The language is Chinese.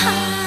哈